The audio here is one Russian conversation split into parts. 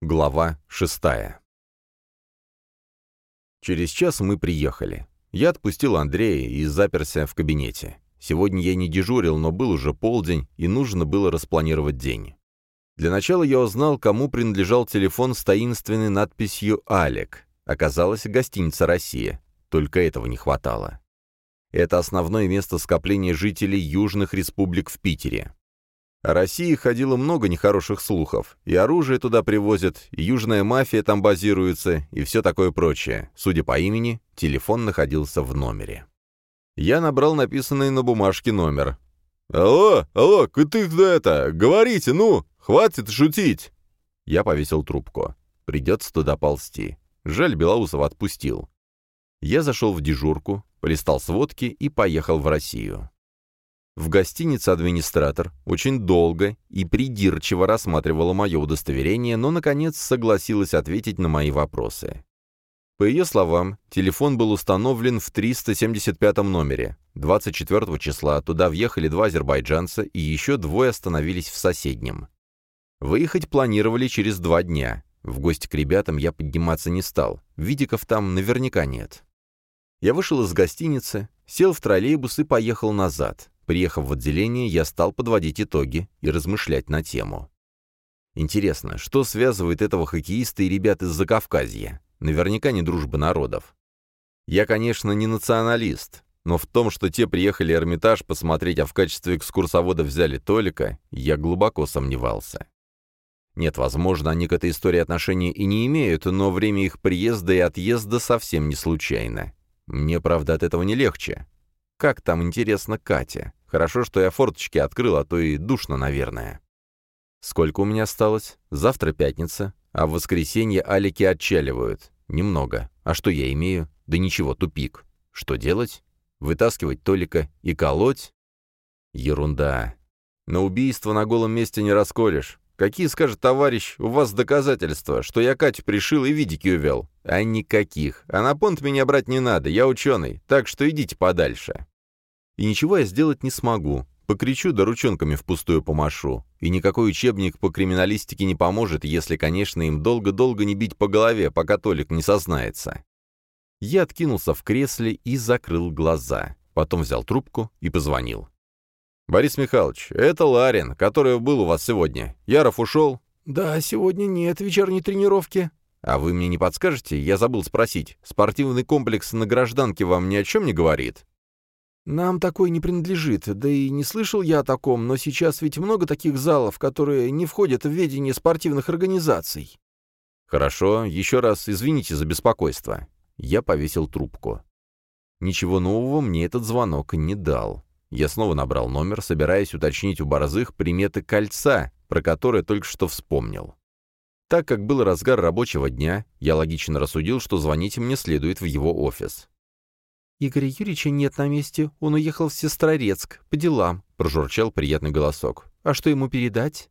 Глава шестая. Через час мы приехали. Я отпустил Андрея и заперся в кабинете. Сегодня я не дежурил, но был уже полдень, и нужно было распланировать день. Для начала я узнал, кому принадлежал телефон с таинственной надписью «Алек». Оказалось, гостиница «Россия». Только этого не хватало. Это основное место скопления жителей южных республик в Питере. О России ходило много нехороших слухов. И оружие туда привозят, и южная мафия там базируется, и все такое прочее. Судя по имени, телефон находился в номере. Я набрал написанный на бумажке номер. «Алло, алло, ты кто это? Говорите, ну! Хватит шутить!» Я повесил трубку. Придется туда ползти. Жаль, Белоусова отпустил. Я зашел в дежурку, полистал сводки и поехал в Россию. В гостинице администратор очень долго и придирчиво рассматривала мое удостоверение, но, наконец, согласилась ответить на мои вопросы. По ее словам, телефон был установлен в 375 номере. 24 числа туда въехали два азербайджанца и еще двое остановились в соседнем. Выехать планировали через два дня. В гости к ребятам я подниматься не стал. Видиков там наверняка нет. Я вышел из гостиницы, сел в троллейбус и поехал назад. Приехав в отделение, я стал подводить итоги и размышлять на тему. Интересно, что связывает этого хоккеиста и ребят из Закавказья? Наверняка не дружба народов. Я, конечно, не националист, но в том, что те приехали Эрмитаж посмотреть, а в качестве экскурсовода взяли Толика, я глубоко сомневался. Нет, возможно, они к этой истории отношения и не имеют, но время их приезда и отъезда совсем не случайно. Мне, правда, от этого не легче. Как там, интересно, Катя? Хорошо, что я форточки открыл, а то и душно, наверное. Сколько у меня осталось? Завтра пятница, а в воскресенье алики отчаливают. Немного. А что я имею? Да ничего, тупик. Что делать? Вытаскивать Толика и колоть? Ерунда. На убийство на голом месте не расколешь. Какие, скажет товарищ, у вас доказательства, что я Катю пришил и видики увел? А никаких. А на понт меня брать не надо, я ученый, так что идите подальше. И ничего я сделать не смогу. Покричу да ручонками впустую помашу. И никакой учебник по криминалистике не поможет, если, конечно, им долго-долго не бить по голове, пока Толик не сознается. Я откинулся в кресле и закрыл глаза. Потом взял трубку и позвонил. «Борис Михайлович, это Ларин, который был у вас сегодня. Яров ушел?» «Да, сегодня нет вечерней тренировки». «А вы мне не подскажете? Я забыл спросить. Спортивный комплекс на гражданке вам ни о чем не говорит?» «Нам такой не принадлежит, да и не слышал я о таком, но сейчас ведь много таких залов, которые не входят в ведение спортивных организаций». «Хорошо, еще раз извините за беспокойство». Я повесил трубку. Ничего нового мне этот звонок не дал. Я снова набрал номер, собираясь уточнить у Борзых приметы кольца, про которое только что вспомнил. Так как был разгар рабочего дня, я логично рассудил, что звонить мне следует в его офис. «Игоря Юрьевича нет на месте, он уехал в Сестрорецк, по делам», — прожурчал приятный голосок. «А что ему передать?»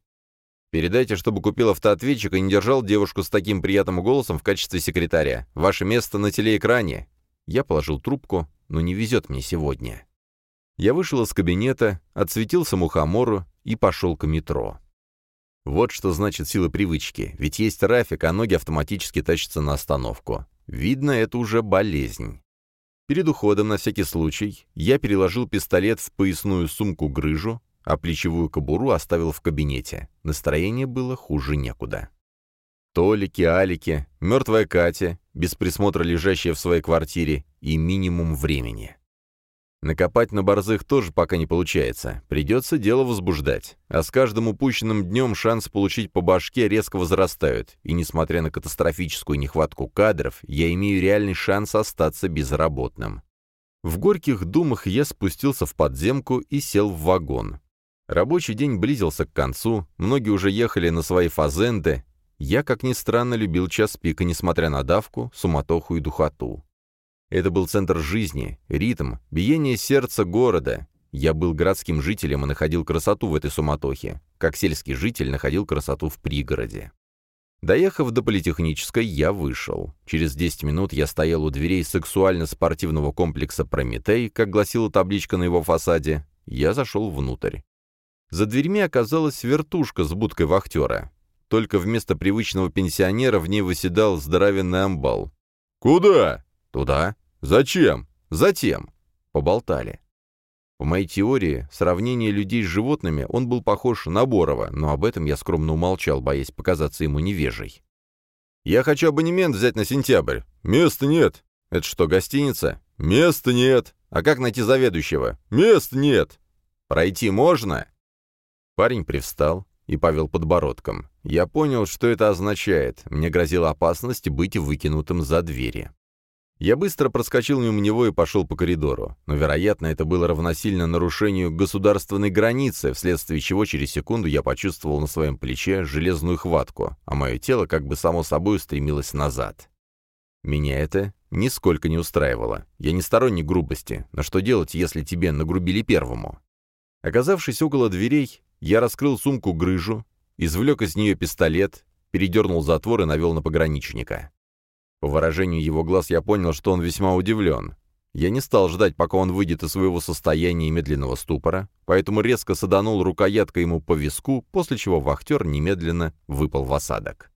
«Передайте, чтобы купил автоответчик и не держал девушку с таким приятным голосом в качестве секретаря. Ваше место на телеэкране». Я положил трубку, но не везет мне сегодня. Я вышел из кабинета, отсветился мухомору и пошел к метро. Вот что значит сила привычки, ведь есть трафик, а ноги автоматически тащатся на остановку. Видно, это уже болезнь. Перед уходом, на всякий случай, я переложил пистолет в поясную сумку-грыжу, а плечевую кобуру оставил в кабинете. Настроение было хуже некуда. Толики, Алики, мертвая Катя, без присмотра лежащая в своей квартире и минимум времени. Накопать на борзых тоже пока не получается. Придется дело возбуждать. А с каждым упущенным днем шанс получить по башке резко возрастают. И несмотря на катастрофическую нехватку кадров, я имею реальный шанс остаться безработным. В горьких думах я спустился в подземку и сел в вагон. Рабочий день близился к концу, многие уже ехали на свои фазенды. Я, как ни странно, любил час пика, несмотря на давку, суматоху и духоту. Это был центр жизни, ритм, биение сердца города. Я был городским жителем и находил красоту в этой суматохе, как сельский житель находил красоту в пригороде. Доехав до политехнической, я вышел. Через 10 минут я стоял у дверей сексуально-спортивного комплекса «Прометей», как гласила табличка на его фасаде. Я зашел внутрь. За дверьми оказалась вертушка с будкой вахтера. только вместо привычного пенсионера в ней выседал здоровенный амбал. «Куда?» «Туда». «Зачем?» «Затем». Поболтали. В моей теории сравнение людей с животными он был похож на Борова, но об этом я скромно умолчал, боясь показаться ему невежей. «Я хочу абонемент взять на сентябрь. Места нет». «Это что, гостиница?» «Места нет». «А как найти заведующего?» «Места нет». «Пройти можно?» Парень привстал и повел подбородком. Я понял, что это означает. Мне грозила опасность быть выкинутым за двери. Я быстро проскочил мимо него и пошел по коридору, но, вероятно, это было равносильно нарушению государственной границы, вследствие чего через секунду я почувствовал на своем плече железную хватку, а мое тело как бы само собой устремилось назад. Меня это нисколько не устраивало. Я не сторонник грубости, но что делать, если тебе нагрубили первому? Оказавшись около дверей, я раскрыл сумку-грыжу, извлек из нее пистолет, передернул затвор и навел на пограничника. По выражению его глаз я понял, что он весьма удивлен. Я не стал ждать, пока он выйдет из своего состояния медленного ступора, поэтому резко саданул рукояткой ему по виску, после чего вахтер немедленно выпал в осадок.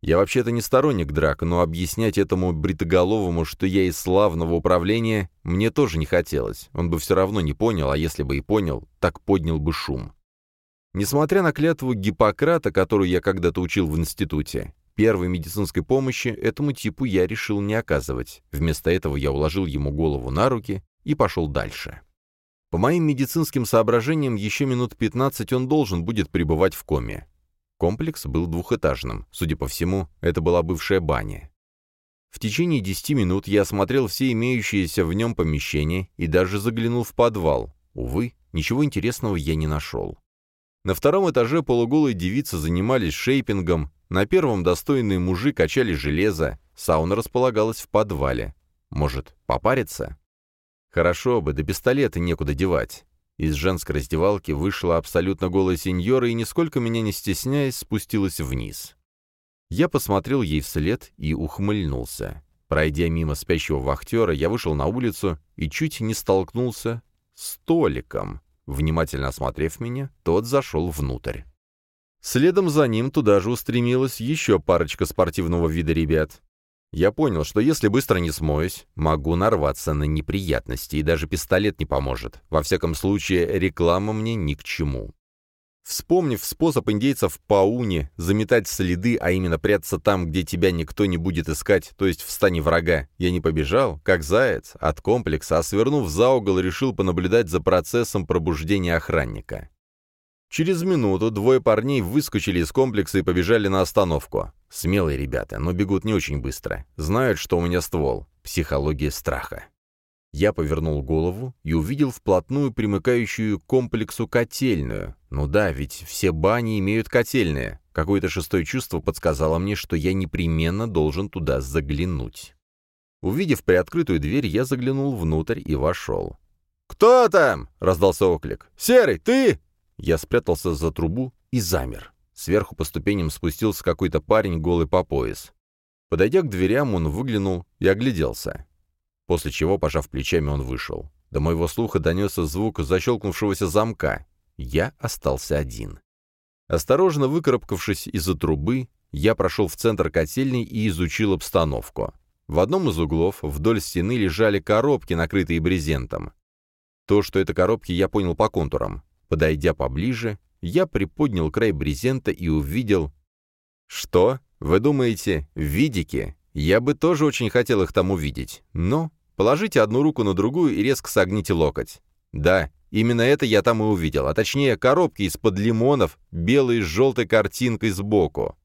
Я вообще-то не сторонник драк, но объяснять этому бритоголовому, что я из славного управления, мне тоже не хотелось. Он бы все равно не понял, а если бы и понял, так поднял бы шум. Несмотря на клятву Гиппократа, которую я когда-то учил в институте, Первой медицинской помощи этому типу я решил не оказывать. Вместо этого я уложил ему голову на руки и пошел дальше. По моим медицинским соображениям, еще минут 15 он должен будет пребывать в коме. Комплекс был двухэтажным. Судя по всему, это была бывшая баня. В течение 10 минут я осмотрел все имеющиеся в нем помещения и даже заглянул в подвал. Увы, ничего интересного я не нашел. На втором этаже полуголые девицы занимались шейпингом, на первом достойные мужи качали железо, сауна располагалась в подвале. Может, попариться? Хорошо бы, до пистолета некуда девать. Из женской раздевалки вышла абсолютно голая сеньора и, нисколько меня не стесняясь, спустилась вниз. Я посмотрел ей вслед и ухмыльнулся. Пройдя мимо спящего вахтера, я вышел на улицу и чуть не столкнулся с Толиком. Внимательно осмотрев меня, тот зашел внутрь. Следом за ним туда же устремилась еще парочка спортивного вида ребят. Я понял, что если быстро не смоюсь, могу нарваться на неприятности, и даже пистолет не поможет. Во всяком случае, реклама мне ни к чему. Вспомнив способ индейцев по Уне заметать следы, а именно прятаться там, где тебя никто не будет искать, то есть в стане врага, я не побежал, как заяц, от комплекса, а свернув за угол, решил понаблюдать за процессом пробуждения охранника. Через минуту двое парней выскочили из комплекса и побежали на остановку. Смелые ребята, но бегут не очень быстро. Знают, что у меня ствол. Психология страха. Я повернул голову и увидел вплотную примыкающую к комплексу котельную. Ну да, ведь все бани имеют котельные. Какое-то шестое чувство подсказало мне, что я непременно должен туда заглянуть. Увидев приоткрытую дверь, я заглянул внутрь и вошел. «Кто там?» — раздался оклик. «Серый, ты?» Я спрятался за трубу и замер. Сверху по ступеням спустился какой-то парень, голый по пояс. Подойдя к дверям, он выглянул и огляделся. После чего, пожав плечами, он вышел. До моего слуха донесся звук защелкнувшегося замка. Я остался один. Осторожно выкарабкавшись из-за трубы, я прошел в центр котельной и изучил обстановку. В одном из углов вдоль стены лежали коробки, накрытые брезентом. То, что это коробки, я понял по контурам. Подойдя поближе, я приподнял край брезента и увидел... Что? Вы думаете, видики? Я бы тоже очень хотел их там увидеть. Но положите одну руку на другую и резко согните локоть. Да, именно это я там и увидел, а точнее коробки из-под лимонов, белые с желтой картинкой сбоку.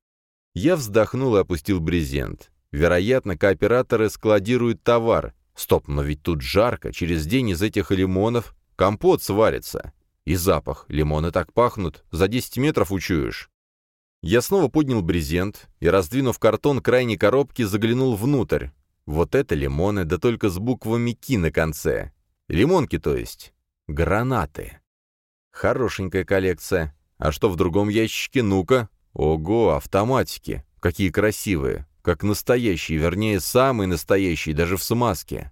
Я вздохнул и опустил брезент. Вероятно, кооператоры складируют товар. Стоп, но ведь тут жарко, через день из этих лимонов компот сварится. И запах. Лимоны так пахнут. За 10 метров учуешь. Я снова поднял брезент и, раздвинув картон крайней коробки, заглянул внутрь. Вот это лимоны, да только с буквами «Ки» на конце. Лимонки, то есть. Гранаты. Хорошенькая коллекция. А что в другом ящике? Ну-ка. Ого, автоматики. Какие красивые. Как настоящие, вернее, самые настоящие, даже в смазке.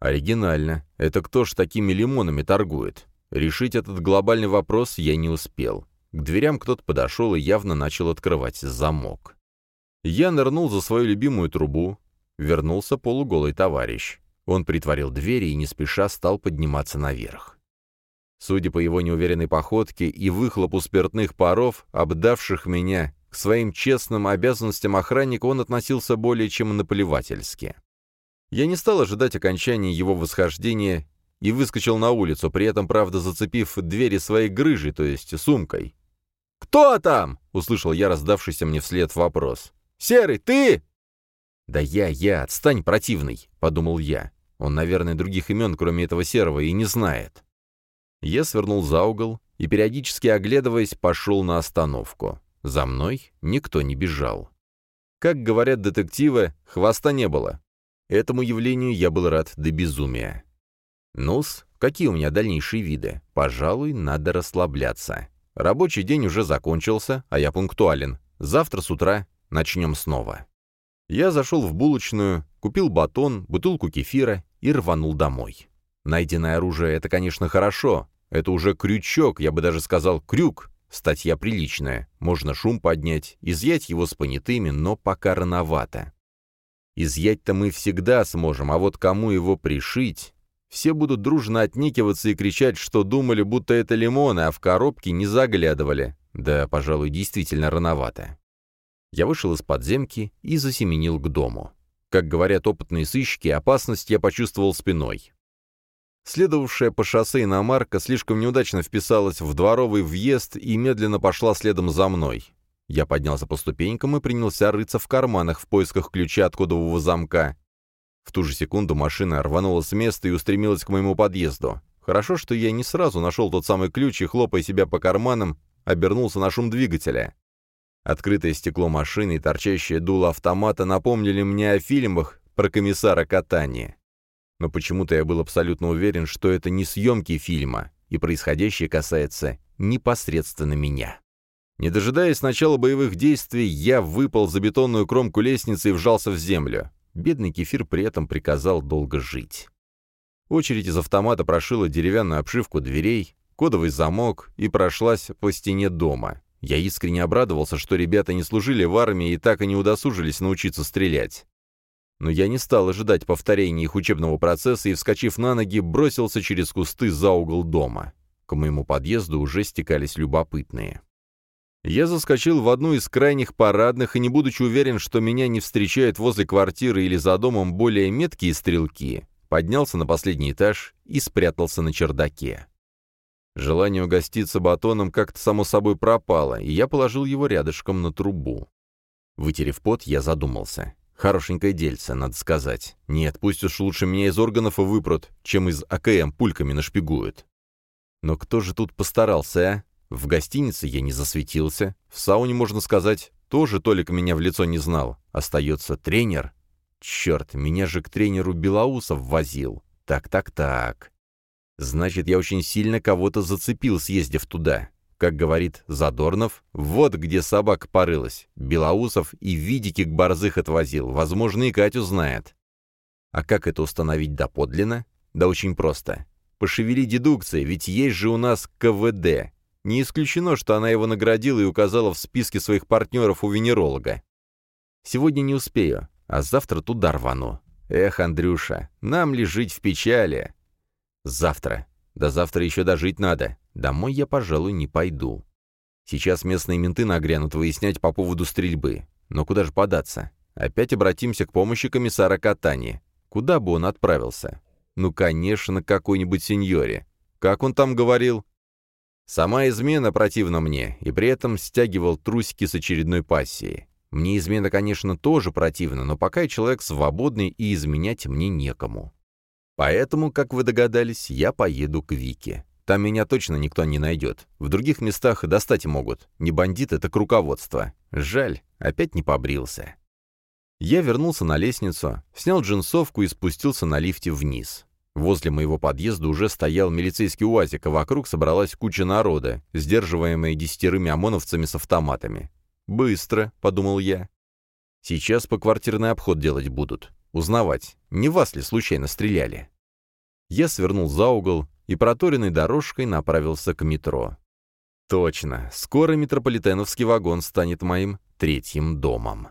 Оригинально. Это кто ж такими лимонами торгует? Решить этот глобальный вопрос я не успел. К дверям кто-то подошел и явно начал открывать замок. Я нырнул за свою любимую трубу. Вернулся полуголый товарищ. Он притворил двери и не спеша стал подниматься наверх. Судя по его неуверенной походке и выхлопу спиртных паров, обдавших меня, к своим честным обязанностям охранника он относился более чем наплевательски. Я не стал ожидать окончания его восхождения и выскочил на улицу, при этом, правда, зацепив двери своей грыжей, то есть сумкой. «Кто там?» — услышал я раздавшийся мне вслед вопрос. «Серый, ты?» «Да я, я, отстань, противный», — подумал я. Он, наверное, других имен, кроме этого серого, и не знает. Я свернул за угол и, периодически оглядываясь, пошел на остановку. За мной никто не бежал. Как говорят детективы, хвоста не было. Этому явлению я был рад до безумия. Нус, какие у меня дальнейшие виды? Пожалуй, надо расслабляться. Рабочий день уже закончился, а я пунктуален. Завтра с утра начнем снова. Я зашел в булочную, купил батон, бутылку кефира и рванул домой. Найденное оружие — это, конечно, хорошо. Это уже крючок, я бы даже сказал крюк. Статья приличная. Можно шум поднять, изъять его с понятыми, но пока рановато. Изъять-то мы всегда сможем, а вот кому его пришить? Все будут дружно отникиваться и кричать, что думали, будто это лимоны, а в коробке не заглядывали. Да, пожалуй, действительно рановато. Я вышел из подземки и засеменил к дому. Как говорят опытные сыщики, опасность я почувствовал спиной. Следовавшая по шоссе иномарка слишком неудачно вписалась в дворовый въезд и медленно пошла следом за мной. Я поднялся по ступенькам и принялся рыться в карманах в поисках ключа от кодового замка. В ту же секунду машина рванула с места и устремилась к моему подъезду. Хорошо, что я не сразу нашел тот самый ключ и, хлопая себя по карманам, обернулся на шум двигателя. Открытое стекло машины и торчащее дуло автомата напомнили мне о фильмах про комиссара Катани. Но почему-то я был абсолютно уверен, что это не съемки фильма, и происходящее касается непосредственно меня. Не дожидаясь начала боевых действий, я выпал за бетонную кромку лестницы и вжался в землю. Бедный кефир при этом приказал долго жить. Очередь из автомата прошила деревянную обшивку дверей, кодовый замок и прошлась по стене дома. Я искренне обрадовался, что ребята не служили в армии и так и не удосужились научиться стрелять. Но я не стал ожидать повторения их учебного процесса и, вскочив на ноги, бросился через кусты за угол дома. К моему подъезду уже стекались любопытные. Я заскочил в одну из крайних парадных и, не будучи уверен, что меня не встречают возле квартиры или за домом более меткие стрелки, поднялся на последний этаж и спрятался на чердаке. Желание угоститься батоном как-то само собой пропало, и я положил его рядышком на трубу. Вытерев пот, я задумался. Хорошенькое дельце, надо сказать. Нет, пусть уж лучше меня из органов и выпрут, чем из АКМ пульками нашпигуют. Но кто же тут постарался, а? В гостинице я не засветился. В сауне, можно сказать, тоже Толик меня в лицо не знал. Остается тренер. Черт, меня же к тренеру Белоусов возил. Так-так-так. Значит, я очень сильно кого-то зацепил, съездив туда. Как говорит Задорнов, вот где собака порылась. Белоусов и видики к борзых отвозил, возможно, и Катю знает. А как это установить доподлинно? Да очень просто. Пошевели дедукцией, ведь есть же у нас КВД. Не исключено, что она его наградила и указала в списке своих партнеров у венеролога. Сегодня не успею, а завтра туда рвану. Эх, Андрюша, нам ли жить в печали? Завтра. До завтра еще дожить надо. Домой я, пожалуй, не пойду. Сейчас местные менты нагрянут выяснять по поводу стрельбы. Но куда же податься? Опять обратимся к помощи комиссара Катани. Куда бы он отправился? Ну, конечно, к какой-нибудь сеньоре. Как он там говорил? Сама измена противна мне, и при этом стягивал трусики с очередной пассии. Мне измена, конечно, тоже противна, но пока я человек свободный, и изменять мне некому. Поэтому, как вы догадались, я поеду к Вике. Там меня точно никто не найдет. В других местах достать могут. Не бандиты, так руководство. Жаль, опять не побрился. Я вернулся на лестницу, снял джинсовку и спустился на лифте вниз. Возле моего подъезда уже стоял милицейский УАЗик, а вокруг собралась куча народа, сдерживаемая десятерыми ОМОНовцами с автоматами. «Быстро», — подумал я. «Сейчас по квартирный обход делать будут. Узнавать, не вас ли случайно стреляли?» Я свернул за угол и проторенной дорожкой направился к метро. Точно, скоро метрополитеновский вагон станет моим третьим домом.